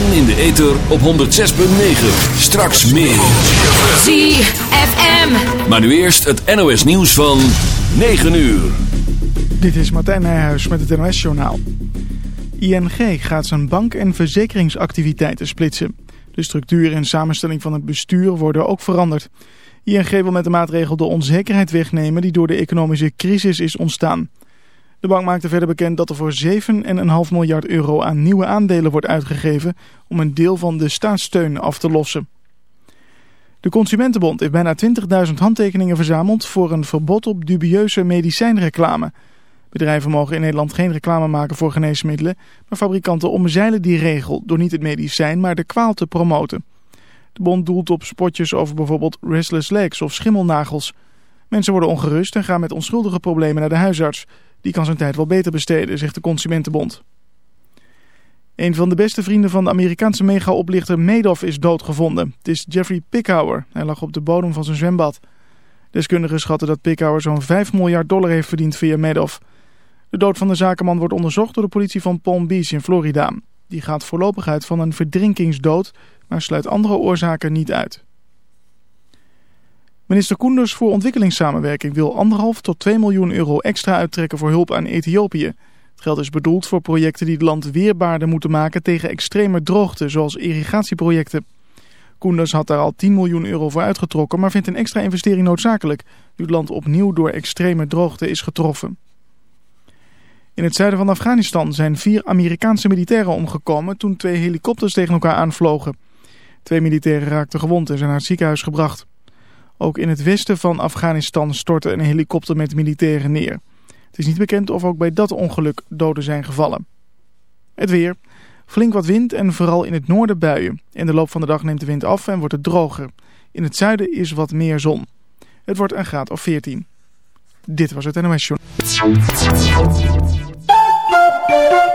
En in de ether op 106.9. Straks meer. ZFM. Maar nu eerst het NOS nieuws van 9 uur. Dit is Martijn Nijhuis met het NOS journaal. ING gaat zijn bank- en verzekeringsactiviteiten splitsen. De structuur en samenstelling van het bestuur worden ook veranderd. ING wil met de maatregel de onzekerheid wegnemen die door de economische crisis is ontstaan. De bank maakte verder bekend dat er voor 7,5 miljard euro aan nieuwe aandelen wordt uitgegeven om een deel van de staatssteun af te lossen. De Consumentenbond heeft bijna 20.000 handtekeningen verzameld voor een verbod op dubieuze medicijnreclame. Bedrijven mogen in Nederland geen reclame maken voor geneesmiddelen, maar fabrikanten omzeilen die regel door niet het medicijn, maar de kwaal te promoten. De bond doelt op spotjes over bijvoorbeeld restless legs of schimmelnagels. Mensen worden ongerust en gaan met onschuldige problemen naar de huisarts. Die kan zijn tijd wel beter besteden, zegt de Consumentenbond. Een van de beste vrienden van de Amerikaanse mega-oplichter Madoff is doodgevonden. Het is Jeffrey Pickhauer. Hij lag op de bodem van zijn zwembad. Deskundigen schatten dat Pickhauer zo'n 5 miljard dollar heeft verdiend via Madoff. De dood van de zakenman wordt onderzocht door de politie van Palm Beach in Florida. Die gaat voorlopig uit van een verdrinkingsdood, maar sluit andere oorzaken niet uit. Minister Koenders voor ontwikkelingssamenwerking wil 1,5 tot 2 miljoen euro extra uittrekken voor hulp aan Ethiopië. Het geld is bedoeld voor projecten die het land weerbaarder moeten maken tegen extreme droogte, zoals irrigatieprojecten. Koenders had daar al 10 miljoen euro voor uitgetrokken, maar vindt een extra investering noodzakelijk, nu het land opnieuw door extreme droogte is getroffen. In het zuiden van Afghanistan zijn vier Amerikaanse militairen omgekomen toen twee helikopters tegen elkaar aanvlogen. Twee militairen raakten gewond en zijn naar het ziekenhuis gebracht. Ook in het westen van Afghanistan stortte een helikopter met militairen neer. Het is niet bekend of ook bij dat ongeluk doden zijn gevallen. Het weer. Flink wat wind en vooral in het noorden buien. In de loop van de dag neemt de wind af en wordt het droger. In het zuiden is wat meer zon. Het wordt een graad of 14. Dit was het NOS Show.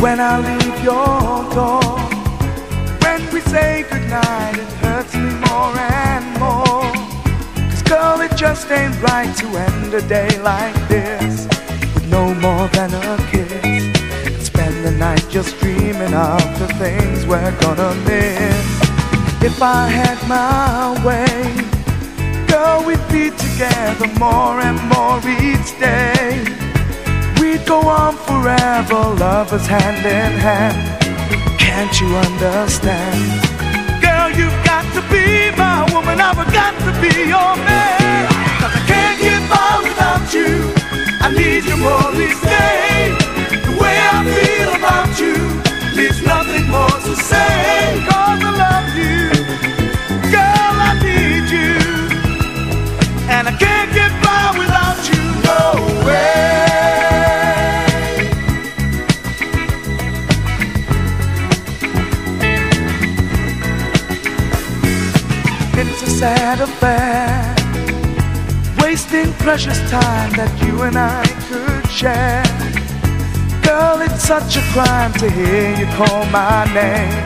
When I leave your door, when we say goodnight, it hurts me more and more. Cause girl, it just ain't right to end a day like this with no more than a kiss. And spend the night just dreaming of the things we're gonna miss. If I had my way, girl, we'd be together more and more each day. We'd go on forever, lovers hand in hand. Can't you understand? Girl, you've got to be my woman, I've got to be your man. Cause I can't get by without you. I need you more each day. The way I feel about you leaves nothing more to say. Cause I love you. Girl, I need you. And I can't get by without you, no way. Sad affair wasting precious time that you and I could share. Girl, it's such a crime to hear you call my name.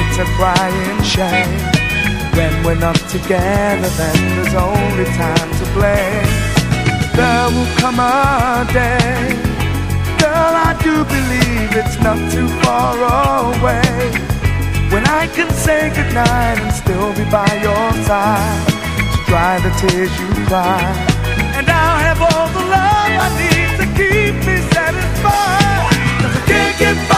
It's a crying shame. When we're not together, then there's only time to blame. There will come a day. Girl, I do believe it's not too far away. When I can say goodnight and still be by your side To dry the tears you cry. And I'll have all the love I need to keep me satisfied. Cause I can't get by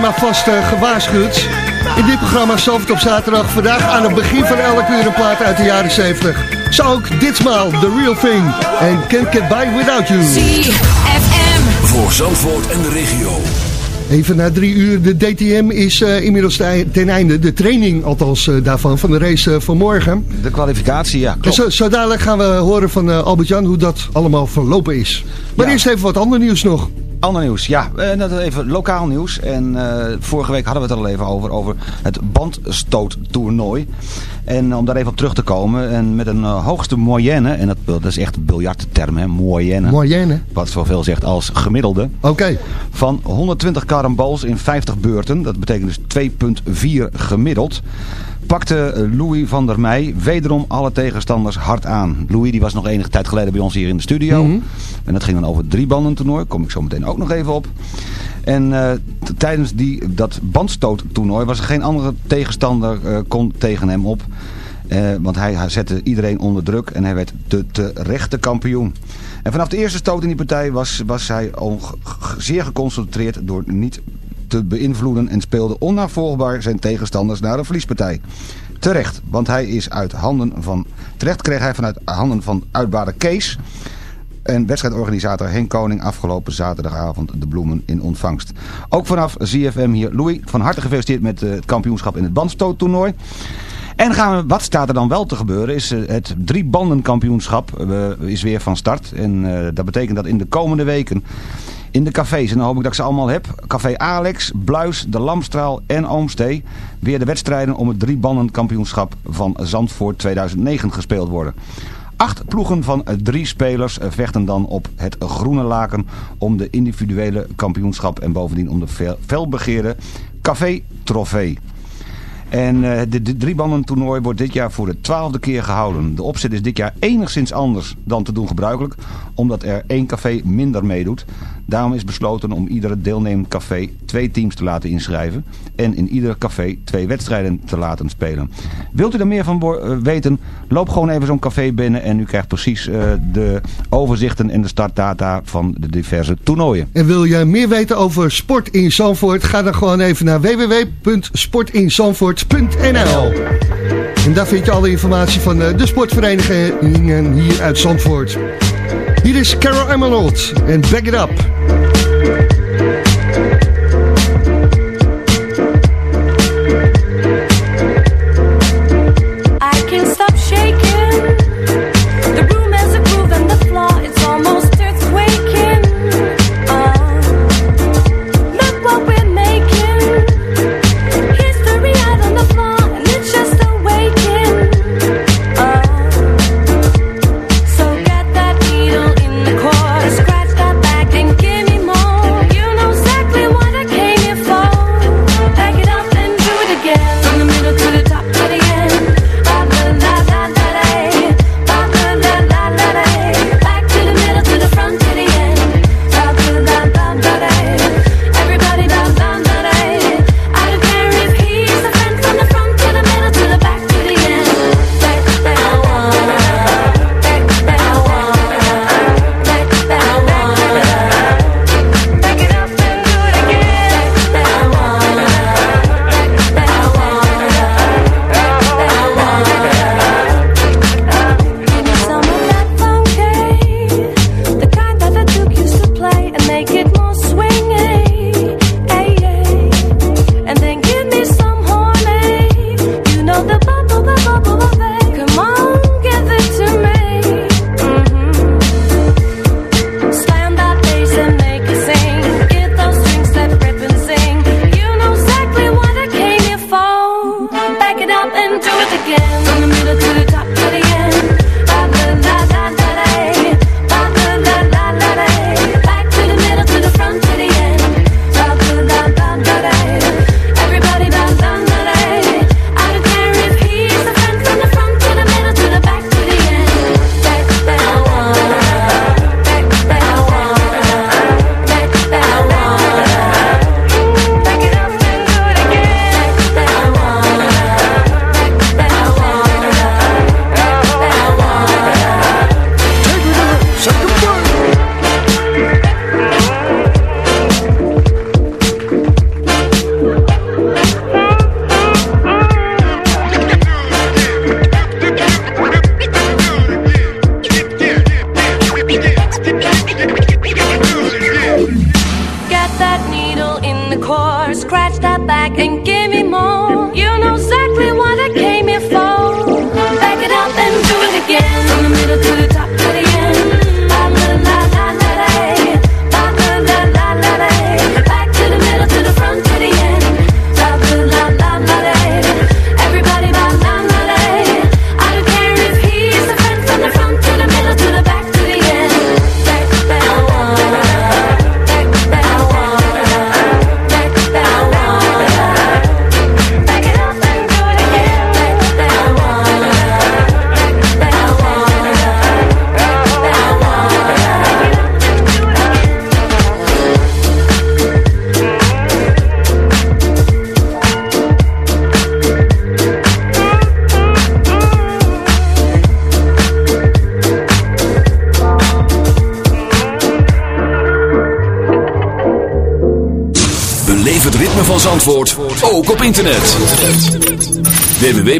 Maar vast uh, gewaarschuwd. In dit programma Zalvert op zaterdag. Vandaag aan het begin van elk uur een plaat uit de jaren 70. Zo ook ditmaal The Real Thing. En Can't Get By Without You. CFM. Voor Zandvoort en de regio. Even na drie uur, de DTM is uh, inmiddels ten einde. De training althans uh, daarvan, van de race uh, van morgen. De kwalificatie, ja, klopt. Zo, zo dadelijk gaan we horen van Albert-Jan hoe dat allemaal verlopen is. Maar ja. eerst even wat ander nieuws nog. Ander nieuws, ja. Uh, even lokaal nieuws. En uh, vorige week hadden we het er al even over, over het bandstoottoernooi. En om daar even op terug te komen, en met een uh, hoogste moyenne, en dat, dat is echt een biljartterm, hè, moyenne. Moyenne. Wat zoveel zegt als gemiddelde. Oké. Okay. Van 120 karambols in 50 beurten, dat betekent dus 2,4 gemiddeld pakte Louis van der Meij wederom alle tegenstanders hard aan. Louis die was nog enige tijd geleden bij ons hier in de studio. Mm -hmm. En dat ging dan over het driebanden toernooi. Kom ik zo meteen ook nog even op. En uh, tijdens die, dat bandstoottoernooi was er geen andere tegenstander uh, kon tegen hem op. Uh, want hij, hij, zette iedereen onder druk en hij werd de terechte kampioen. En vanaf de eerste stoot in die partij was, was hij zeer geconcentreerd door niet te beïnvloeden en speelde onnavolgbaar zijn tegenstanders naar een verliespartij. Terecht, want hij is uit handen van... Terecht kreeg hij vanuit handen van uitbare Kees... En wedstrijdorganisator Henk Koning afgelopen zaterdagavond de bloemen in ontvangst. Ook vanaf ZFM hier. Louis, van harte gefeliciteerd met het kampioenschap in het bandstoottoernooi. En gaan we, wat staat er dan wel te gebeuren is het drie banden kampioenschap uh, is weer van start. En dat betekent dat in de komende weken in de cafés. En dan hoop ik dat ik ze allemaal heb. Café Alex, Bluis, De Lamstraal en Oomstee. Weer de wedstrijden om het driebanden kampioenschap van Zandvoort 2009 gespeeld worden. Acht ploegen van drie spelers vechten dan op het groene laken om de individuele kampioenschap en bovendien om de felbegeerde Café Trofee. En uh, de, de driebanden toernooi wordt dit jaar voor de twaalfde keer gehouden. De opzet is dit jaar enigszins anders dan te doen gebruikelijk, omdat er één café minder meedoet. Daarom is besloten om iedere deelnemend café twee teams te laten inschrijven en in ieder café twee wedstrijden te laten spelen. Wilt u er meer van weten, loop gewoon even zo'n café binnen en u krijgt precies uh, de overzichten en de startdata van de diverse toernooien. En wil je meer weten over sport in Zandvoort, ga dan gewoon even naar www.sportinzandvoort.nl En daar vind je alle informatie van de sportverenigingen hier uit Zandvoort. Hier is Carol Emerald en Back It Up.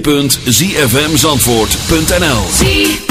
www.zfmzandvoort.nl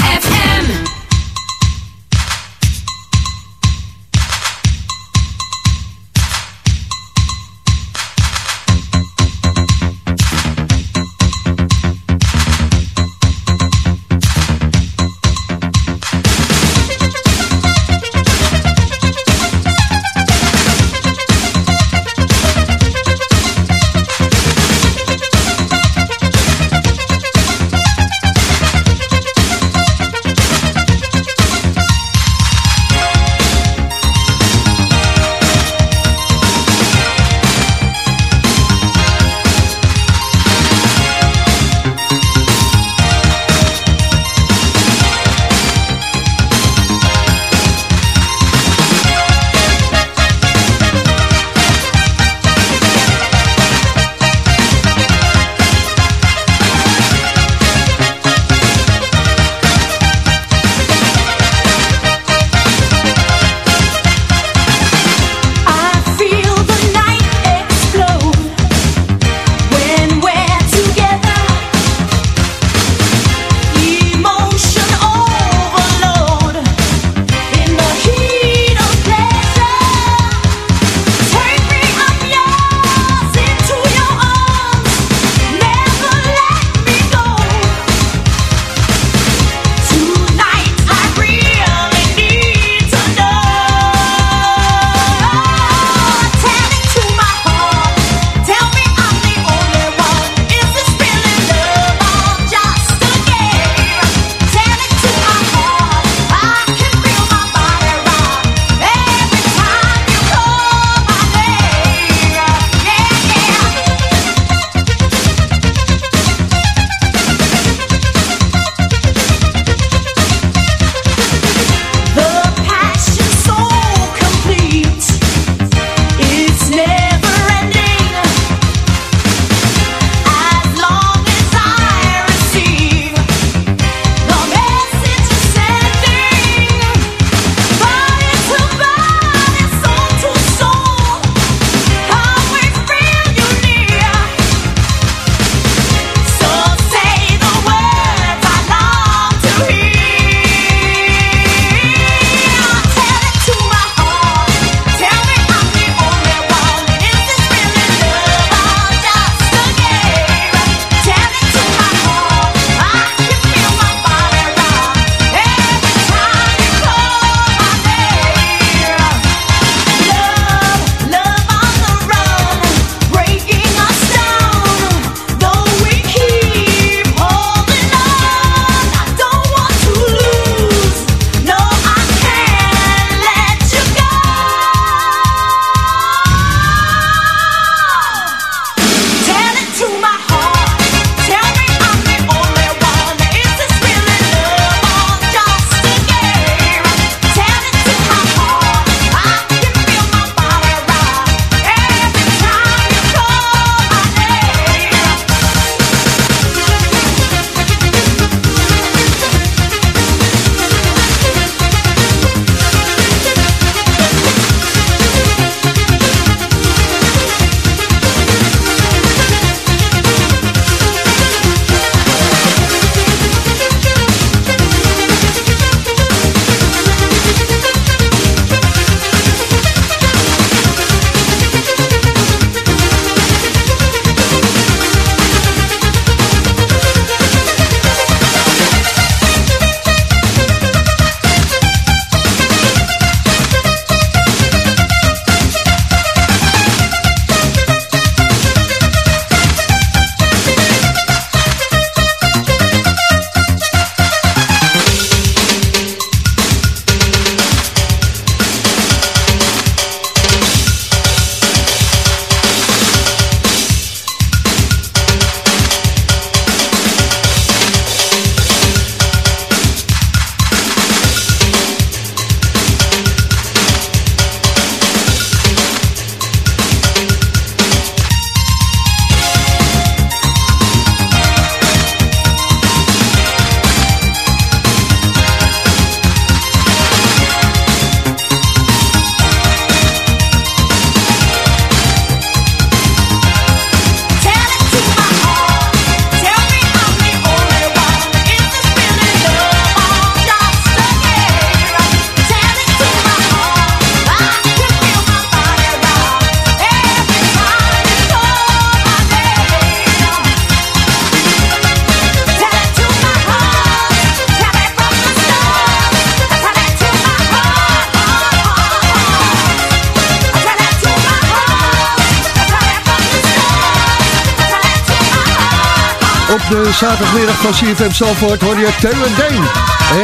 zaterdagmiddag van CFM Zalvoort hoor je Taylor Dane.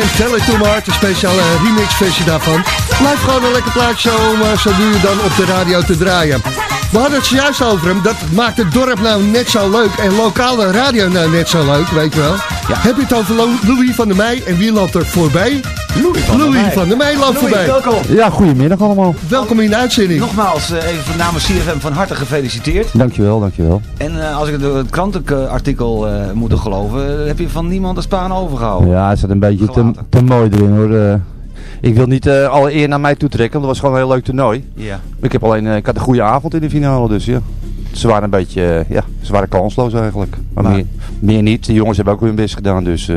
En Tell It To My Heart, een speciale remixversie daarvan. Blijf gewoon een lekker plaatje om uh, zo nu dan op de radio te draaien. We hadden het zojuist over hem. Dat maakt het dorp nou net zo leuk. En lokale radio nou net zo leuk, weet je wel. Heb je het over Louis van der Meij en wie loopt er voorbij? Louis van Louis der Meij. van der Meij loopt voorbij. welkom. Ja, goedemiddag allemaal. Welkom in de uitzending. Nogmaals, eh, even namens CFM van harte gefeliciteerd. Dankjewel, dankjewel. Als ik het, krantenartikel eh moet geloven, heb je van niemand de spaan overgehouden. Ja, het zit een beetje te, te mooi erin hoor. Eh, ik wil niet eh, alle eer naar mij toe trekken, want het was gewoon een heel leuk toernooi. Ja. Ik, heb alleen, ik had een goede avond in de finale, dus ja. Ze waren een beetje, ja, ze waren kansloos eigenlijk. Maar, Maar- Meer, meer niet. De jongens hebben ook hun best gedaan, dus...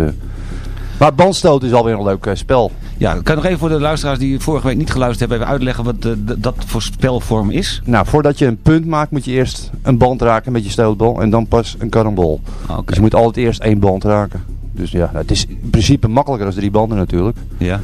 Maar bandstoot is alweer een leuk eh, spel. Ja, kan nog even voor de luisteraars die vorige week niet geluisterd hebben, even uitleggen wat eh, dat voor spelvorm is? Nou, voordat je een punt maakt, moet je eerst een band raken met je stootbal en dan pas een karambol. Oké. Dus je moet altijd eerst één band raken. Dus ja, het is in principe makkelijker dan drie banden natuurlijk. Ja.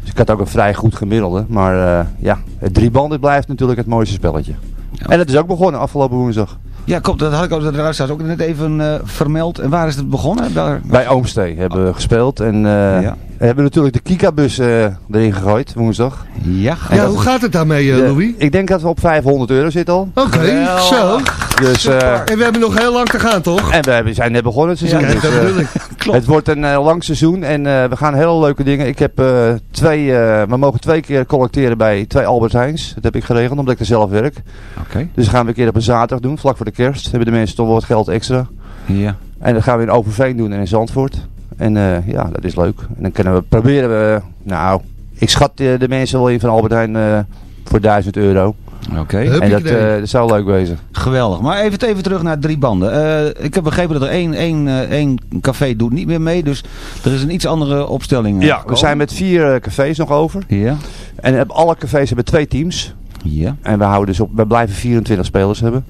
Dus ik had ook een vrij goed gemiddelde. Maar eh, ja, het drie banden blijft natuurlijk het mooiste spelletje. Ja. En het is ook begonnen afgelopen woensdag. Ja, klopt. Dat had ik ook de luisteraars ook net even eh, vermeld. En waar is het begonnen? Daar... Bij Oomstee hebben we gespeeld. En eh, Ja. We hebben natuurlijk de Kika-bus eh, erin gegooid woensdag. Ja, Ja, hoe gaat het daarmee, eh, De- Louis? ik denk dat we op 500 euro zitten al. Oké, zo. Dus, eh, En we hebben nog heel lang te gaan, toch? en we hebben- zijn net begonnen het seizoen. Kijk, dus, dat eh, bedoel ik. klopt. Het wordt een eh, lang seizoen en eh, we gaan hele leuke dingen. Ik heb eh, twee, eh, we mogen twee keer collecteren bij twee Albert Heijns. Dat heb ik geregeld omdat ik er zelf werk. Oké. Dus dat gaan we een keer op een zaterdag doen, vlak voor de kerst. Hebben de mensen toch wel wat geld extra. Ja. En dat gaan we in Overveen doen en in Zandvoort. En eh, ja, dat is leuk. En dan kunnen we proberen we, nou, ik schat eh, de mensen wel in van Albert Heijn eh, voor 1000 euro. Oké. Hup. En dat, eh, dat zou leuk wezen. Geweldig. Maar even, even terug naar drie banden. Eh, ik heb begrepen dat er één, één, eh, één café doet niet meer mee. Dus er is een iets andere opstelling. Ja, we zijn met vier cafés nog over. Ja. En alle cafés hebben twee teams. Ja. En we, houden dus op, we blijven 24 spelers hebben.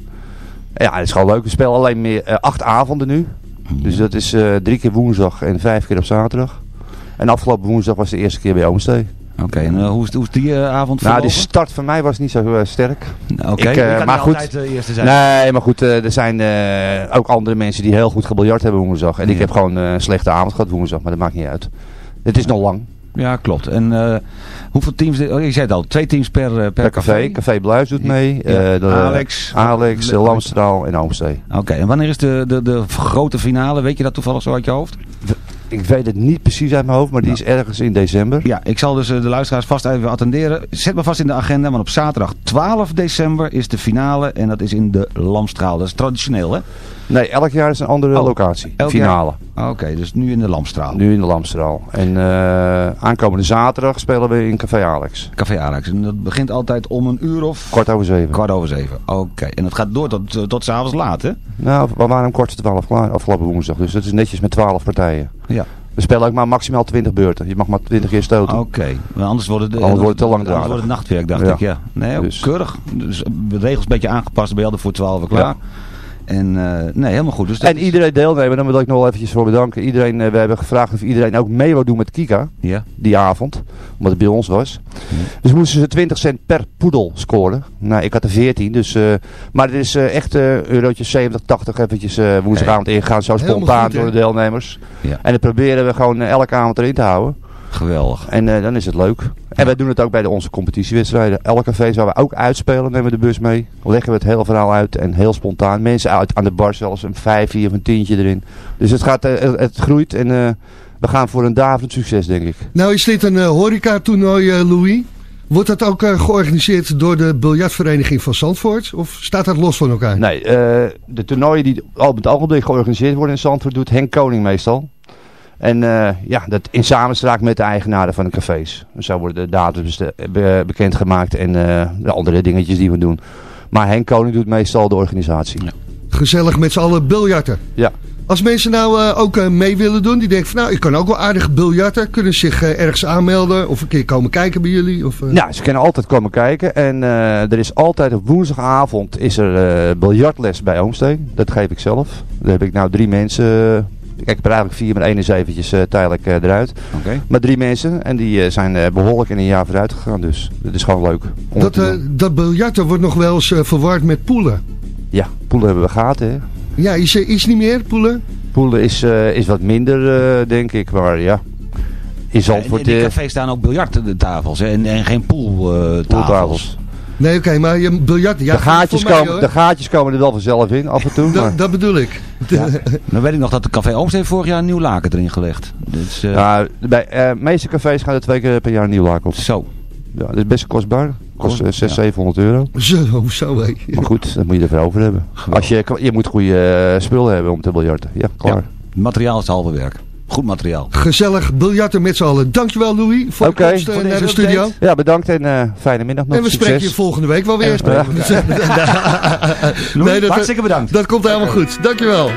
Ja, dat is gewoon leuk. We spelen alleen meer acht avonden nu. Dus dat is eh, drie keer woensdag en vijf keer op zaterdag. En afgelopen woensdag was de eerste keer bij Oomstee. Oké, en eh, hoe, is, hoe is die eh, avond Nou, die verlopen? start van mij was niet zo sterk. Nou, Oké, kan maar goed. altijd de eerste zijn. Nee, maar goed, eh, er zijn eh, ook andere mensen die heel goed gebiljart hebben woensdag. En ik heb gewoon eh, een slechte avond gehad woensdag, maar dat maakt niet uit. Het is nog lang. Ja, klopt. En eh, hoeveel teams... Oh, je zei het al, twee teams per, eh, per, Per café. Café Bluis doet mee. Ja. eh, de- Alex. Alex, Le- Lamstraal en Oomstee. Oké, en wanneer is de, de, de grote finale? Weet je dat toevallig zo uit je hoofd? Ik weet het niet precies uit mijn hoofd, maar die Nou. is ergens in december. Ja, ik zal dus de luisteraars vast even attenderen. Zet me vast in de agenda, want op zaterdag 12 december is de finale. En dat is in de Lamstraal. Dat is traditioneel, hè? Nee, elk jaar is een andere Oh, locatie. Finale. Oké, dus nu in de Lamstraal. Nu in de Lamstraal. En eh, aankomende zaterdag spelen we in Café Alex. Café Alex. En dat begint altijd om een uur of... Kwart over zeven. Kwart over zeven. Oké, en dat gaat door tot, eh, tot s'avonds laat, hè? Nou, we waren om kwart voor twaalf klaar afgelopen woensdag. Dus dat is netjes met twaalf partijen. Ja. We spelen ook maar maximaal 20 beurten. Je mag maar 20 keer stoten. Oké, anders wordt het, eh, Anders wordt het te Anders langdradig. wordt het nachtwerk, dacht Ja. ik, ja. Nee, Dus. keurig. Dus de regels een beetje aangepast, je altijd voor 12 klaar. Ja. En eh, nee, helemaal goed. Dus dat En is- iedereen deelnemen, daar wil ik nog wel eventjes voor bedanken. Iedereen, eh, we hebben gevraagd of iedereen ook mee wil doen met Kika. Ja. Die avond. Omdat het bij ons was. Dus moesten ze 20 cent per poedel scoren. Nou, ik had er 14. Dus, eh, maar het is echt eurotjes 70, 80 eventjes woensdagavond ingaan. Zo spontaan door de deelnemers. Ja. En dat proberen we gewoon elke avond erin te houden. Geweldig. En eh, dan is het leuk. En wij doen het ook bij de, onze competitiewedstrijden. Elke café zou we ook uitspelen, nemen we de bus mee. Leggen we het hele verhaal uit en heel spontaan. Mensen uit aan de bar zelfs een vijfje of een tientje erin. Dus het, gaat, eh, het, groeit en eh, we gaan voor een daverend succes denk ik. Nou is dit een eh, horeca-toernooi, Louis. Wordt dat ook georganiseerd door de biljartvereniging van Zandvoort? Of staat dat los van elkaar? Nee, eh, de toernooien die al op het ogenblik georganiseerd worden in Zandvoort doet Henk Koning meestal. En eh, ja, dat in samenspraak met de eigenaren van de cafés. Zo worden de datums be- bekendgemaakt en eh, de andere dingetjes die we doen. Maar Henk Koning doet meestal de organisatie. Ja. Gezellig met z'n allen biljarten. Ja. Als mensen nou eh, ook eh, mee willen doen, die denken van nou, ik kan ook wel aardig biljarten. Kunnen ze zich ergens aanmelden of een keer komen kijken bij jullie? Of, eh? Ja, ze kunnen altijd komen kijken. En eh, er is altijd op woensdagavond is er eh, biljartles bij Oomsteen. Dat geef ik zelf. Daar heb ik nou drie mensen. Kijk, ik heb er eigenlijk vier, maar één is eventjes eh, tijdelijk eh, eruit. Oké. Maar drie mensen. En die eh, zijn eh, behoorlijk in een jaar vooruit gegaan. Dus dat is gewoon leuk. dat, eh, dat biljarten wordt nog wel eens eh, verward met poelen. Ja, poelen hebben we gehad hè. Ja, is er iets niet meer, poelen? Poelen is, eh, is wat minder, eh, denk ik. Maar ja, in Zandvoort... in die cafés staan ook biljarttafels en, en geen pooltafels. Pooltafels. Nee, oké, maar je biljart... Ja, de, gaatjes mij, komen, de gaatjes komen er wel vanzelf in, af en toe. maar- Dat, dat bedoel ik. Dan weet ik nog dat de Café Oost heeft vorig jaar een nieuw laken erin gelegd. Dus, eh, Ja, bij eh, de meeste cafés gaan er twee keer per jaar een nieuw laak op. Zo. Ja, dat is best kostbaar. Kost eh, 600, Ja. 700 euro. Zo, zo hé. Maar goed, dat moet je ervoor over hebben. Als je, je moet goede eh, spullen hebben om te biljarten. Ja, klaar. Ja. Materiaal is halve werk. Goed materiaal. Gezellig biljarten met z'n allen. Dankjewel Louis voor Oké. de komst eh, Voor naar de studio. update. Ja, bedankt en eh, fijne middag nog. En we Succes. spreken je volgende week wel weer. Ja. nee, dat, hartstikke bedankt. dat komt helemaal goed. Dankjewel.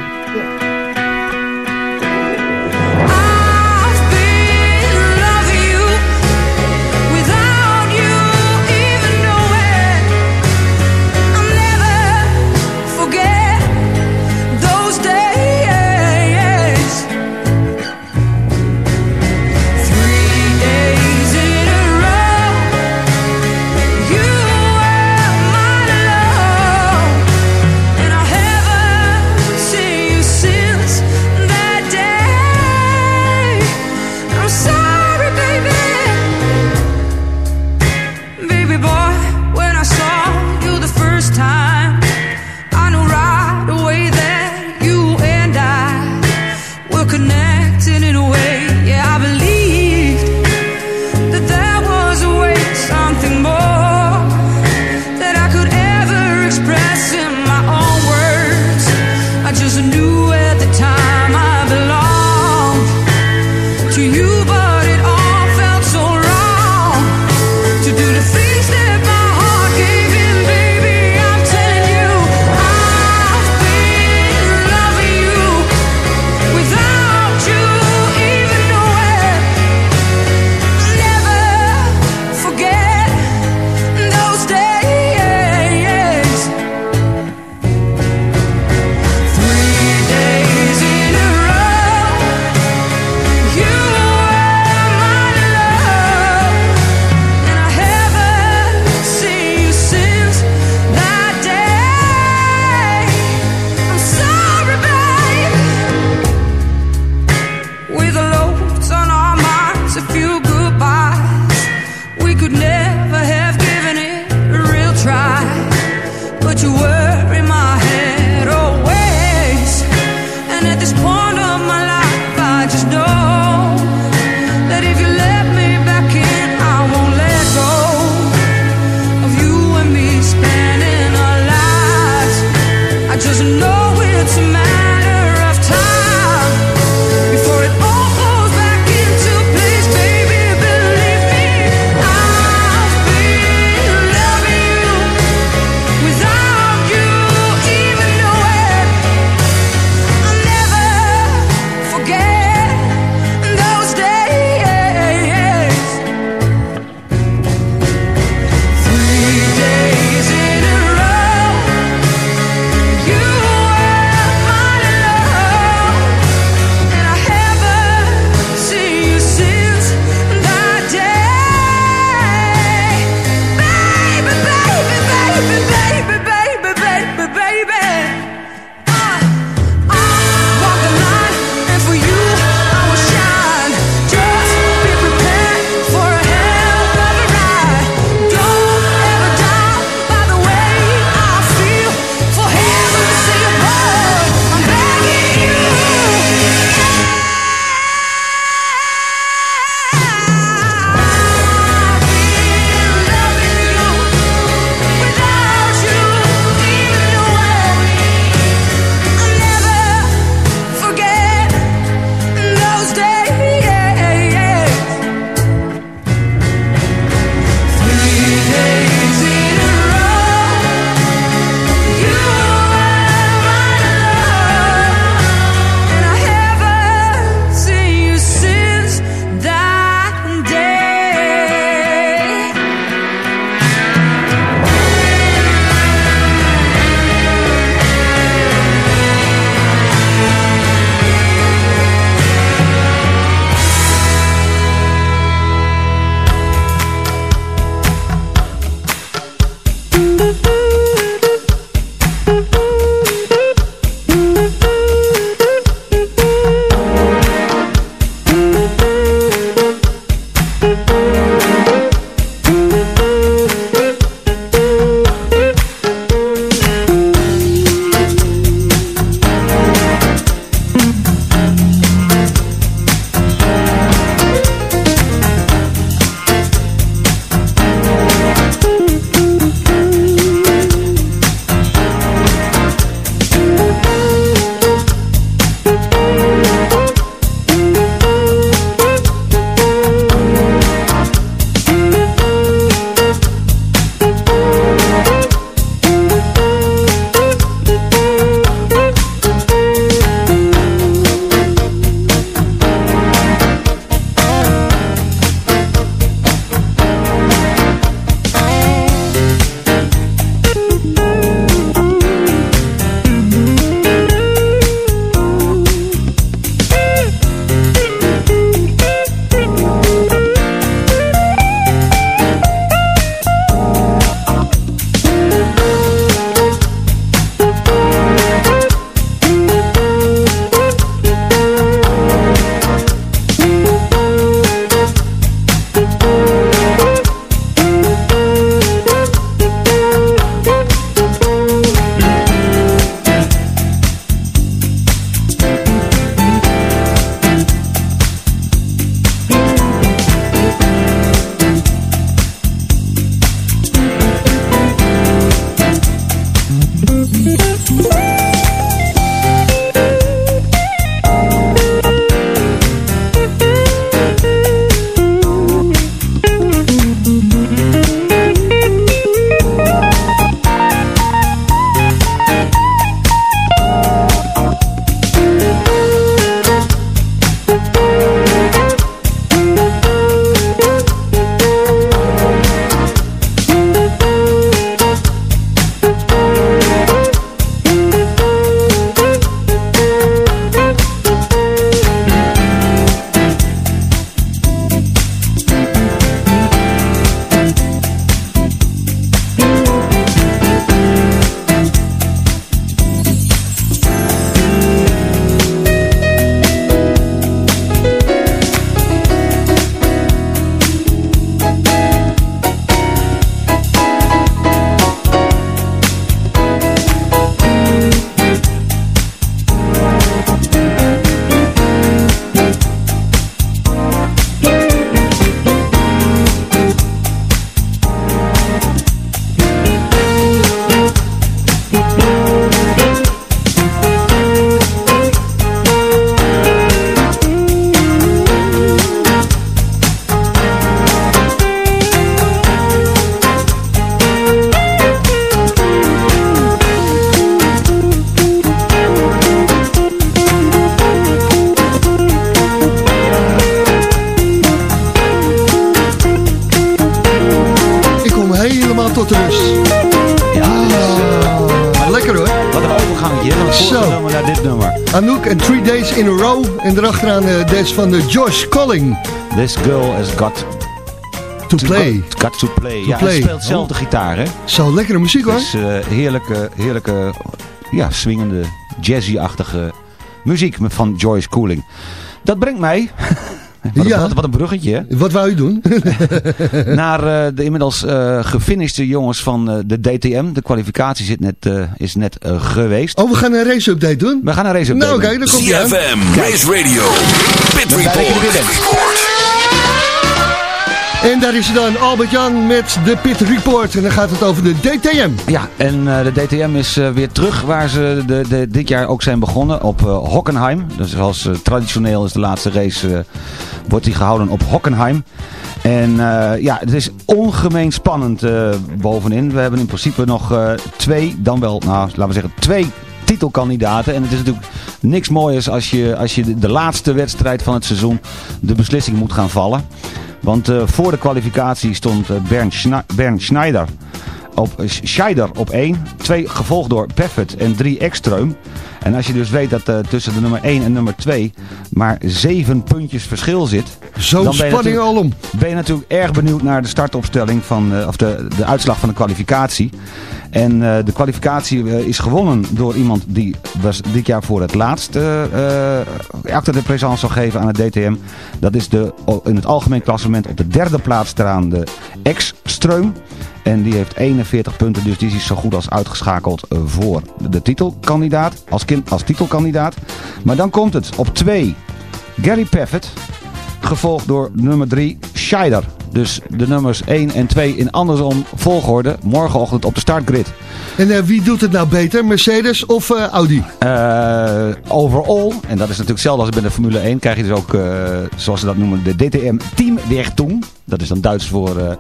Van de Josh Colling. This girl has got To play. Got, got to play. To ja, play. speelt zelf de gitaar hè. Zo, lekkere muziek hoor. Het is eh, heerlijke, heerlijke, ja, swingende, jazzy-achtige muziek van Joyce Cooling. Dat brengt mij, wat, een- Ja. wat, wat een bruggetje, Wat wou u doen? naar eh, de inmiddels eh gefinishte jongens van eh, de DTM. De kwalificatie zit net, eh, is net geweest. Oh, we gaan een race-update doen? We gaan een race Nou, oké, dan komt ie aan. CFM, Race Radio, Pit Report. En daar is dan, Albert Jan met de Pit Report. En dan gaat het over de DTM. Ja, en eh, de DTM is eh, weer terug waar ze de, de, dit jaar ook zijn begonnen. Op eh, Hockenheim. Dus zoals traditioneel is de laatste race wordt die gehouden op Hockenheim. En ja, het is ongemeen spannend bovenin. We hebben in principe nog twee, dan wel, nou laten we zeggen twee titelkandidaten. En het is natuurlijk niks mooiers als je, als je de laatste wedstrijd van het seizoen de beslissing moet gaan vallen. Want eh, voor de kwalificatie stond eh, Bernd, Schneider op, Scheider op 1. Twee gevolgd door Peffert en 3 Ekström. En als je dus weet dat eh, tussen de nummer 1 en nummer 2 maar 7 puntjes verschil zit. Zo'n spanning alom. Ben je natuurlijk erg benieuwd naar de startopstelling van, eh, of de, de uitslag van de kwalificatie. En eh, de kwalificatie is gewonnen door iemand die was dit jaar voor het laatst acte de présence zal geven aan het DTM. Dat is de, in het algemeen klassement op de derde plaats staande X-Streum. En die heeft 41 punten, dus die is zo goed als uitgeschakeld voor de titelkandidaat. Als, kind, als titelkandidaat. Maar dan komt het op 2 Gary Paffett. Gevolgd door nummer 3 Scheider. Dus de nummers 1 en 2 in andersom volgorde. Morgenochtend op de startgrid. En eh, wie doet het nou beter? Mercedes of eh, Audi? Eh, overall, en dat is natuurlijk hetzelfde als bij de Formule 1, krijg je dus ook, zoals ze dat noemen, de DTM Teamwertung. Dat is dan Duits voor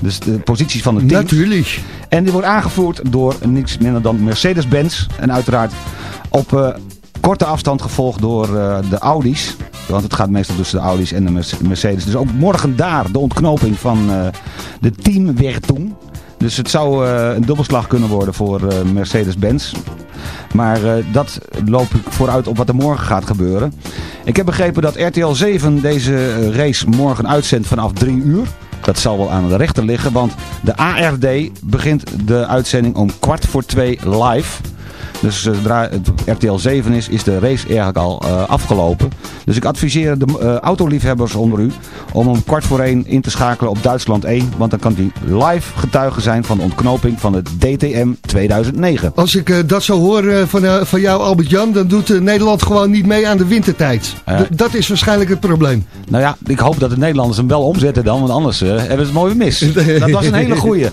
dus de posities van de team. Natuurlijk. En die wordt aangevoerd door niets minder dan Mercedes-Benz. En uiteraard op korte afstand gevolgd door de Audi's. Want het gaat meestal tussen de Audi's en de Merce- Mercedes. Dus ook morgen daar de ontknoping van eh, de teamwertung. Dus het zou eh, een dubbelslag kunnen worden voor eh, Mercedes-Benz. Maar dat loop ik vooruit op wat er morgen gaat gebeuren. Ik heb begrepen dat RTL 7 deze race morgen uitzendt vanaf 3 uur. Dat zal wel aan de rechter liggen, want de ARD begint de uitzending om kwart voor twee live. Dus zodra het RTL 7 is, is de race eigenlijk al eh, afgelopen. Dus ik adviseer de eh, autoliefhebbers onder u om om kwart voor één in te schakelen op Duitsland 1. Want dan kan u live getuige zijn van de ontknoping van het DTM 2009. Als ik eh, dat zo hoor eh, van, eh, van jou, Albert-Jan, dan doet eh, Nederland gewoon niet mee aan de wintertijd. Dat is waarschijnlijk het probleem. Nou ja, ik hoop dat de Nederlanders hem wel omzetten dan, want anders eh, hebben ze het mooi mis. Dat was een hele goeie.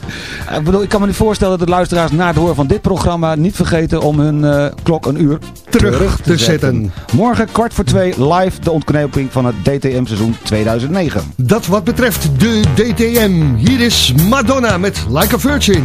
Ik bedoel, ik kan me niet voorstellen dat de luisteraars na het horen van dit programma niet vergeten om hun eh, klok een uur Terug te zetten. Morgen kwart voor twee live de ontknoping van het DTM seizoen 2009. Dat wat betreft de DTM. Hier is Madonna met Like a Virgin.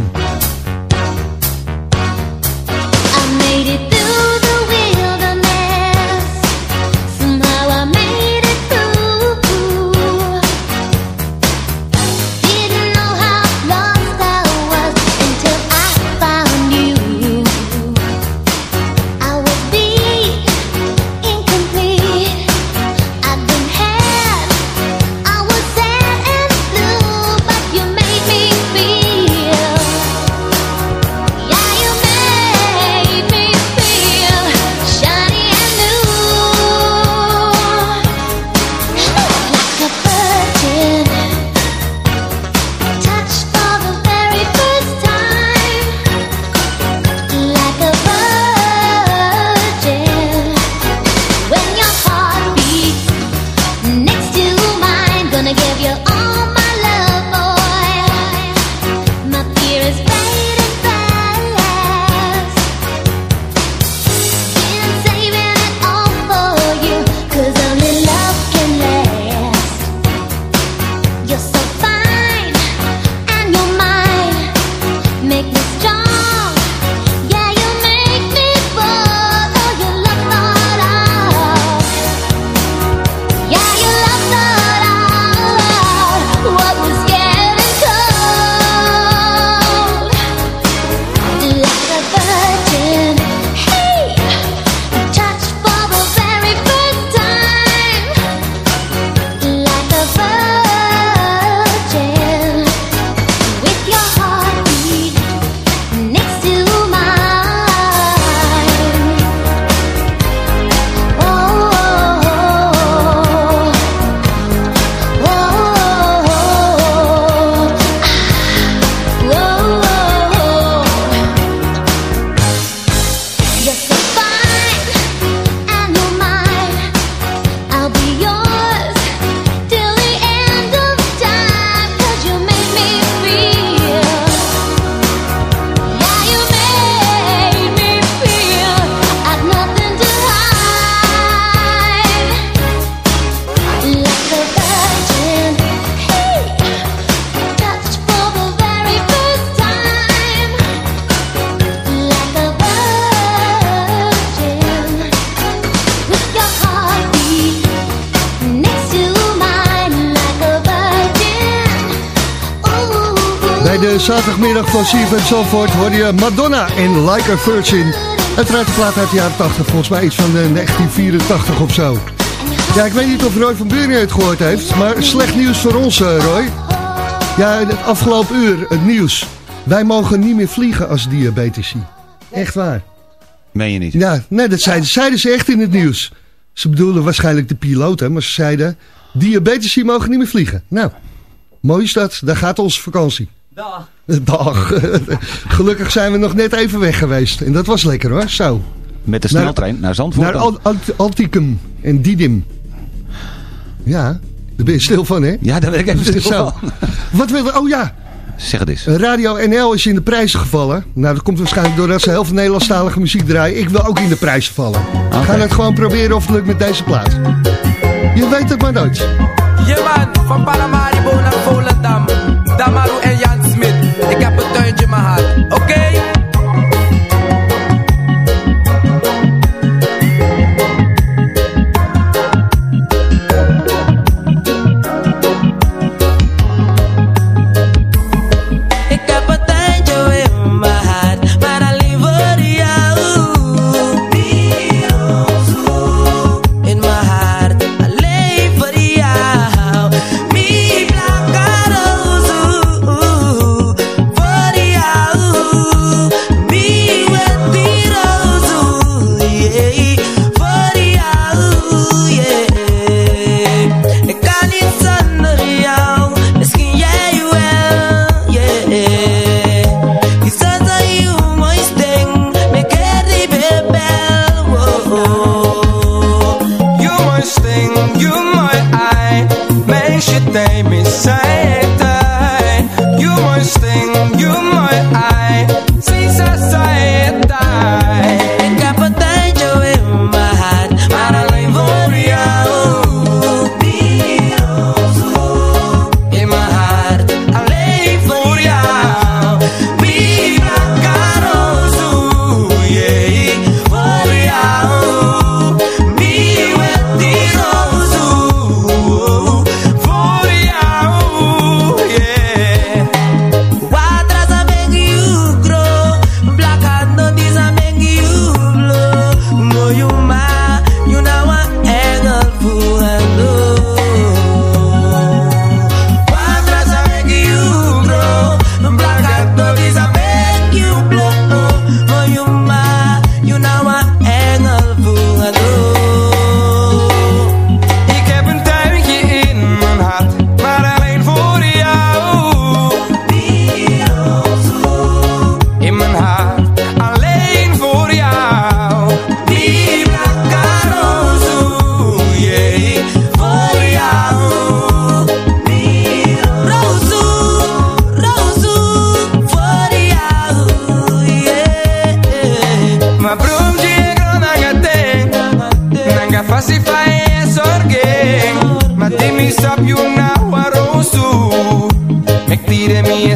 Bij de zaterdagmiddag van CFM Zalvoort hoorde je Madonna en Like a Virgin. Uiteraard de plaat uit de jaren 80, volgens mij iets van de 1984 of zo. Ja, ik weet niet of Roy van Buren het gehoord heeft, maar slecht nieuws voor ons, eh, Roy. Ja, het afgelopen uur, het nieuws. Wij mogen niet meer vliegen als diabetici. Echt waar. Meen je niet? Ja, nee, dat zeiden, zeiden ze echt in het nieuws. Ze bedoelden waarschijnlijk de piloten, maar ze zeiden... diabetici mogen niet meer vliegen. Nou, mooi is dat. Daar gaat onze vakantie. Dag. Dag. Gelukkig zijn we nog net even weg geweest. En dat was lekker hoor, zo. Met de sneltrein naar Zandvoort Naar? Al Alt- Alticum en Didim. Ja, daar ben je stil van hè? Ja, daar ben ik even stil Zo. van. Wat wilde... Oh ja, Zeg het eens. Radio NL is in de prijzen gevallen. Nou, dat komt waarschijnlijk doordat ze heel veel Nederlandstalige muziek draaien. Ik wil ook in de prijzen vallen. We gaan het gewoon proberen of het lukt met deze plaat. Je weet het maar nooit. Je man, van Paramaribo naar Volendam. Damaru en Jan heb een tuintje in mijn hart. Oké?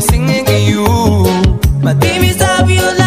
Singing you. Maar dimi sap you now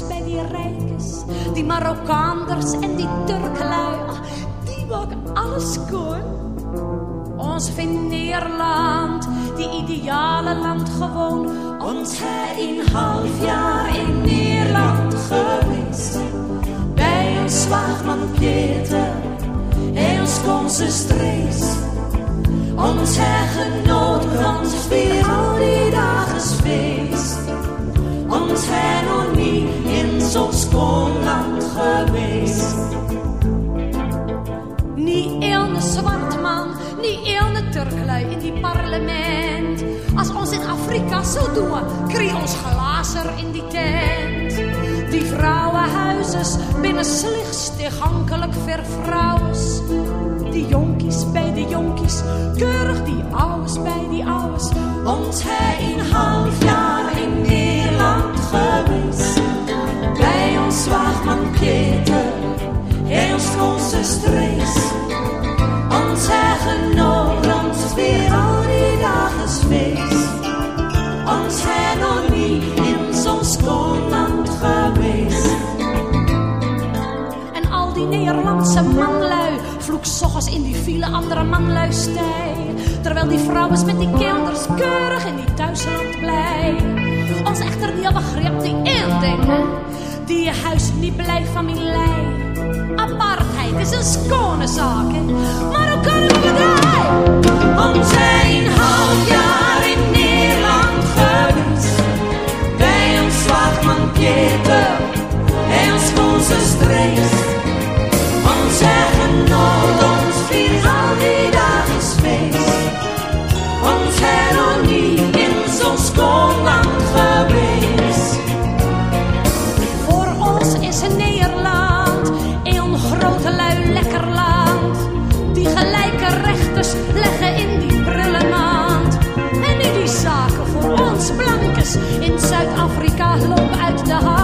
Bij die rijkes. Die Marokkaanders en die Turklui, die maken alles schoon. Ons vindt Nederland, die ideale land gewoon. Ons een half jaar in Nederland geweest. Bij ons zwaagman Peter, en ons konse strees. Ons hergenoot, ons vier zo doen, krie ons glazer in die tent. Die vrouwenhuizes binnen slechts toegankelijk voor vrouwens. Die jonkies bij de jonkies, keurig die ouwes bij die ouwes. Ons hij een half jaar in Nederland geweest. Bij ons zwaagman Peter, hij ons onze strees. Ons hergenoot, ons weer al die dagen feest. Manlui vloek s'ochtends in die file andere manlui stij. Terwijl die vrouwen met die kinders keurig in die thuisland blij. Ons echter niet begrip die hè. Die je huis niet blijft van mijn lei. Apartheid is een schone zaak. Maar hoe kunnen we dat? Ons een half jaar in Nederland geweest. Bij ons zwaagman Peter en onze strees. In zo'n schoon land geweest. Voor ons is Nederland een grote lui lekker land. Die gelijke rechters leggen in die brillenmand. En nu die zaken voor ons blankes in Zuid-Afrika lopen uit de hand.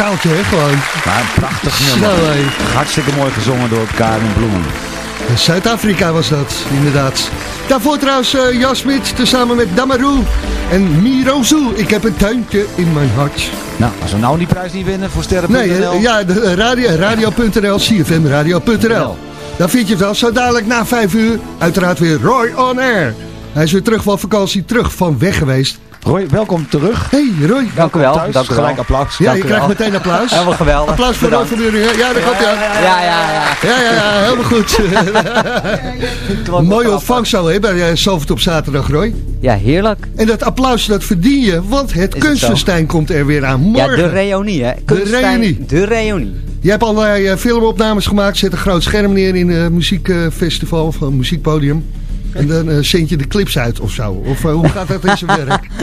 Taaltje, hè, gewoon. Maar een prachtig nummer. Zo, hé. Hartstikke mooi gezongen door Karin Bloemen. Zuid-Afrika was dat, inderdaad. Daarvoor trouwens eh, Jan Smit, tezamen met Damaru en Mirozu. Ik heb een tuintje in mijn hart. Nou, als we nou die prijs niet winnen voor sterren.nl... Nee, eh, ja, de, eh, radio, radio.nl, cfmradio.nl. Daar vind je het wel. Zo dadelijk na vijf uur, uiteraard weer Roy on Air. Hij is weer terug van vakantie, terug van weg geweest. Roy, welkom terug. Hey Roy. Dank u wel. Thuis, Dank u wel. gelijk applaus. Ja, Dank je krijgt wel. meteen applaus. Helemaal geweldig. Applaus voor Roy van Buringen. Ja, komt hij. Ja, ja, ja. Ja, ja, ja, helemaal goed. Mooie ontvangst zo hè, bij uh, Zalvert op zaterdag, Roy. Ja, heerlijk. En dat applaus, dat verdien je, want het Kunstenstein komt er weer aan. Morgen. Ja, de reunie, hè. Kunststijn- reunie. De reunie. Je hebt allerlei eh, filmopnames gemaakt, zet een groot scherm neer in een muziekfestival of een muziekpodium. En dan eh, zend je de clips uit of zo. Of eh, hoe gaat dat in zijn werk?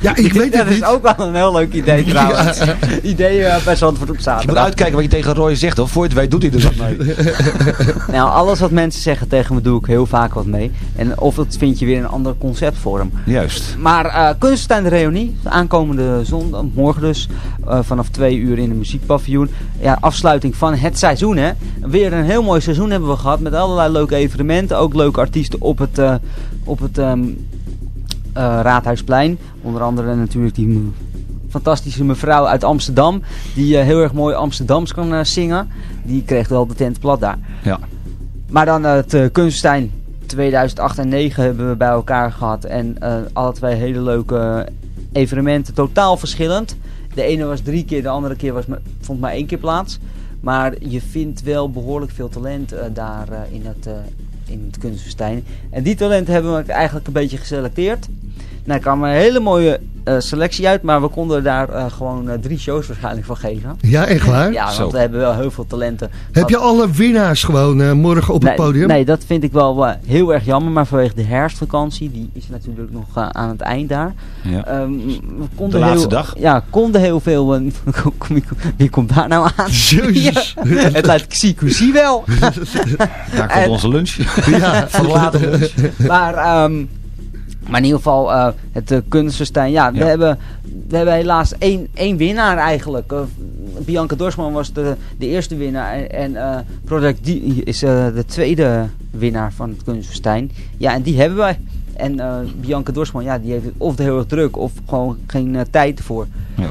Ja, ik weet dat het niet. is ook wel een heel leuk idee trouwens. Ja. Idee eh, bij Zandvoort op Je moet zaterdag. uitkijken wat je tegen Roy zegt, hoor. Voor je het weet doet hij er wat mee. Nou, alles wat mensen zeggen tegen me doe ik heel vaak wat mee. En of dat vind je weer een ander conceptvorm. Juist. Maar eh Kunstenstein de Reunie, de aankomende zondag, morgen dus, eh, vanaf twee uur in de muziekpaviljoen. Ja, afsluiting van het seizoen hè. Weer een heel mooi seizoen hebben we gehad met allerlei leuke evenementen. Ook leuke artiesten op het, eh, op het ehm, eh, Raadhuisplein. Onder andere natuurlijk die fantastische mevrouw uit Amsterdam. Die eh, heel erg mooi Amsterdams kan zingen. Die kreeg wel de tent plat daar. Ja. Maar dan het Kunstenstein 2008 en 2009 hebben we bij elkaar gehad. En alle twee hele leuke evenementen. Totaal verschillend. De ene was drie keer, de andere keer was, vond maar één keer plaats. Maar je vindt wel behoorlijk veel talent daar in, het, in het kunstfestijn. En die talenten hebben we eigenlijk een beetje geselecteerd. Nou, er kwam een hele mooie eh, selectie uit, maar we konden daar eh, gewoon eh, drie shows waarschijnlijk van geven. Ja, echt waar? Ja, want Zo. we hebben wel heel veel talenten. Heb je alle winnaars gewoon eh, morgen op nee, het podium? Nee, dat vind ik wel heel erg jammer. Maar vanwege de herfstvakantie, die is natuurlijk nog aan het eind daar. Ja. Ehm, we konden De laatste heel, dag. Ja, konden heel veel... wie komt daar nou aan? Jezus. Ja, het lijkt ik zie, ik zie wel. Daar komt En- onze lunch. Ja. Verlaten lunch. maar, ehm, maar in ieder geval, eh, het uh. Ja, we, hebben, we hebben helaas één, één winnaar eigenlijk. Eh, Bianca Dorsman was de, de eerste winnaar. En, en eh, Product D is de tweede winnaar van het kunstfestijn. Ja, en die hebben wij. En Bianca Dorsman, ja, die heeft het of heel erg druk of gewoon geen tijd ervoor. Ja.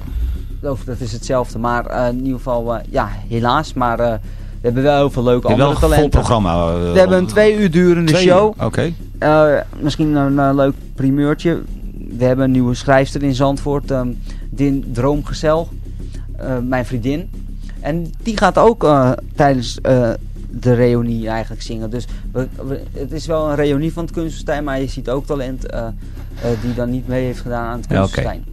Of dat is hetzelfde. Maar in ieder geval, ja, helaas. Maar we hebben wel heel veel leuke andere wel een vol talenten. programma. We hebben een twee uur durende Twee show. Oké. Misschien een eh, leuk primeurtje. We hebben een nieuwe schrijfster in Zandvoort. ehm, Din Droomgezel. eh, mijn vriendin. En die gaat ook eh, tijdens eh, de reunie eigenlijk zingen. Dus we, we- het is wel een reunie van het kunstfestijn. Maar je ziet ook talent eh, eh, die dan niet mee heeft gedaan aan het kunstfestijn.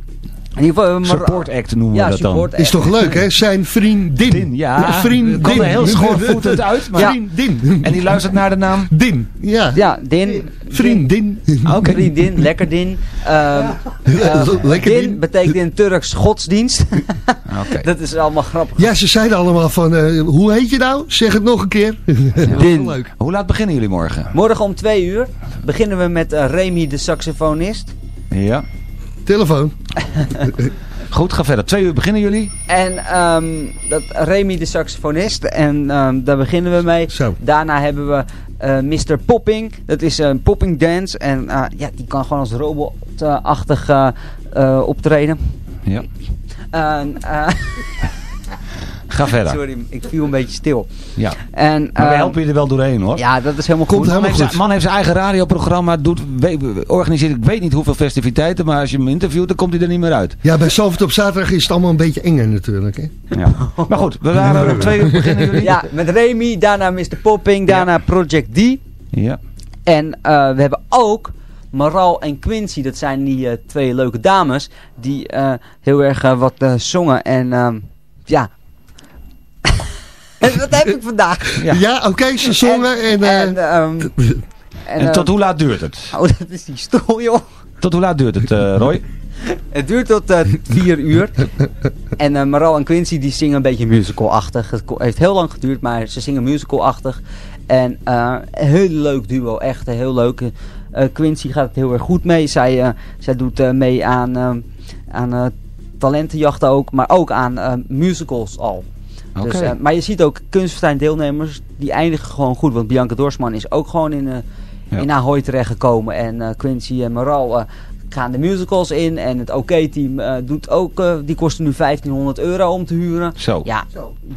Geval, eh, maar- Support act noemen we Ja, dat dan. Is toch leuk, hè? Zijn vriendin. ja. vriendin. Kwam er heel schoorvoetend uit, maar- Vriendin. En die luistert naar de naam? Din. Ja. Ja, Din. Vriendin. Oké. Vriendin, lekker din. Ehm, eh, lekker din din. betekent in Turks godsdienst. Oké. Dat is allemaal grappig. Ja, ze zeiden allemaal van, eh, hoe heet je nou? Zeg het nog een keer. Din. Leuk. Hoe laat beginnen jullie morgen? Morgen om twee uur beginnen we met eh, Remy de saxofonist. Ja. Telefoon. Goed, ga verder. Twee uur beginnen jullie. En ehm, dat Remy de saxofonist. En ehm, daar beginnen we mee. Zo. Daarna hebben we eh, Mr. Popping. Dat is een popping dance. En eh, ja, die kan gewoon als robotachtig eh, eh, optreden. Ja. En, eh, Ga verder. sorry, ik viel een beetje stil. Ja. En, Maar we ehm, helpen je er wel doorheen hoor. Ja, dat is helemaal Komt goed. Man helemaal heeft, goed. zijn, man heeft zijn eigen radioprogramma, doet, we- organiseert ik weet niet hoeveel festiviteiten, maar als je hem interviewt, dan komt hij er niet meer uit. Ja, bij Zalvert op zaterdag is het allemaal een beetje enger natuurlijk. Hè? Ja. Maar goed, we waren om twee uur beginnen jullie. Ja, met Remy, daarna Mr. Popping, daarna Project D. Ja. En eh, we hebben ook Maral en Quincy, dat zijn die eh, twee leuke dames, die eh, heel erg wat eh, zongen. En ehm, ja, dat heb ik vandaag. Ja. Ja, oké, ze zongen en... eh, En, ehm, en, En tot hoe laat duurt het? Oh, dat is die stoel, joh. Tot hoe laat duurt het, eh, Roy? Het duurt tot eh, vier uur. En eh, Maral en Quincy die zingen een beetje musical-achtig. Het heeft heel lang geduurd, maar ze zingen musical-achtig. En eh, een heel leuk duo, echt een heel leuk. Eh, Quincy gaat het heel erg goed mee. Zij, eh, zij doet eh, mee aan, eh, aan talentenjachten ook, maar ook aan eh, musicals al. Oké. Dus, eh, maar je ziet ook kunstfestijn deelnemers, die eindigen gewoon goed. Want Bianca Dorsman is ook gewoon in, eh Ja. in Ahoy terechtgekomen. En eh, Quincy en Maral eh, gaan de musicals in. En het OK-team eh, doet ook, eh, die kosten nu 1500 euro om te huren. Zo. Ja,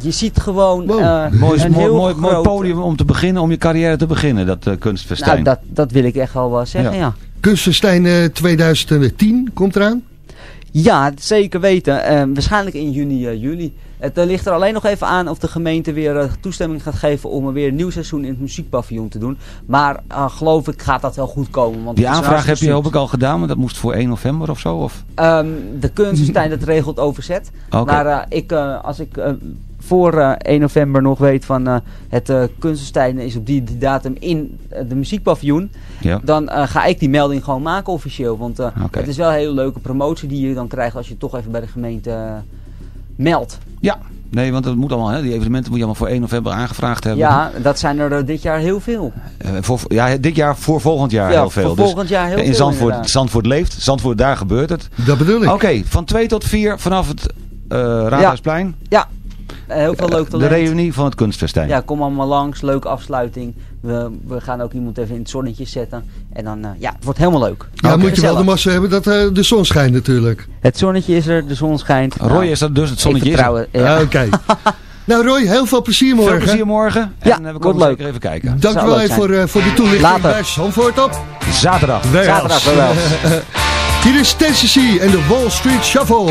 je ziet gewoon Wow. eh, Mooi, een mooi, heel mooi, mooi podium om te beginnen, om je carrière te beginnen, dat eh, kunstfestijn. Nou, dat, dat wil ik echt wel wel zeggen, Ja. ja. Kunstfestijn eh, 2010 komt eraan. Ja, zeker weten. Eh, waarschijnlijk in juni, eh, juli. Het eh, ligt er alleen nog even aan of de gemeente weer eh, toestemming gaat geven om er weer een nieuw seizoen in het muziekpaviljoen te doen. Maar eh, geloof ik gaat dat wel goed komen. Want Die aanvraag heb je hoop ik al gedaan, maar dat moest voor 1 november of zo? Of? Ehm, de kunstenstijn dat regelt overzet. Oké. Maar ik, als ik voor eh, 1 november nog weet van het kunstenstijn is op die, die datum in de muziekpaviljoen. Ja. Dan ga ik die melding gewoon maken officieel. Want het is wel een hele leuke promotie die je dan krijgt als je toch even bij de gemeente meldt. Ja. Nee, want dat moet allemaal, hè? die evenementen moet je allemaal voor 1 november aangevraagd hebben. Ja, dat zijn er eh, dit jaar heel veel. Eh, voor, ja, dit jaar voor volgend jaar Ja, heel veel. voor Dus volgend jaar heel in veel Zandvoort, inderdaad. Zandvoort leeft. Zandvoort, daar gebeurt het. Dat bedoel ik. Oké, van 2 tot 4 vanaf het eh Raadhuisplein. Ja, heel veel leuk De talent. reunie van het kunstfestijn. Ja, kom allemaal langs. Leuke afsluiting. We, we gaan ook iemand even in het zonnetje zetten. En dan, eh, ja, het wordt helemaal leuk. Ja, moet je wel de massa hebben dat eh, de zon schijnt natuurlijk. Het zonnetje is er, de zon schijnt. Roy is er dus, het zonnetje is er. ja. Ah, Oké. Nou Roy, heel veel plezier morgen. Veel plezier morgen. Ja, en eh, we komen leuk. zeker even kijken. Dank u Zou wel leuk even zijn. voor, eh, voor de toelichting Later. bij Zandvoort op. Zaterdag. Zaterdag wel. Hier is Tennessee en de Wall Street Shuffle.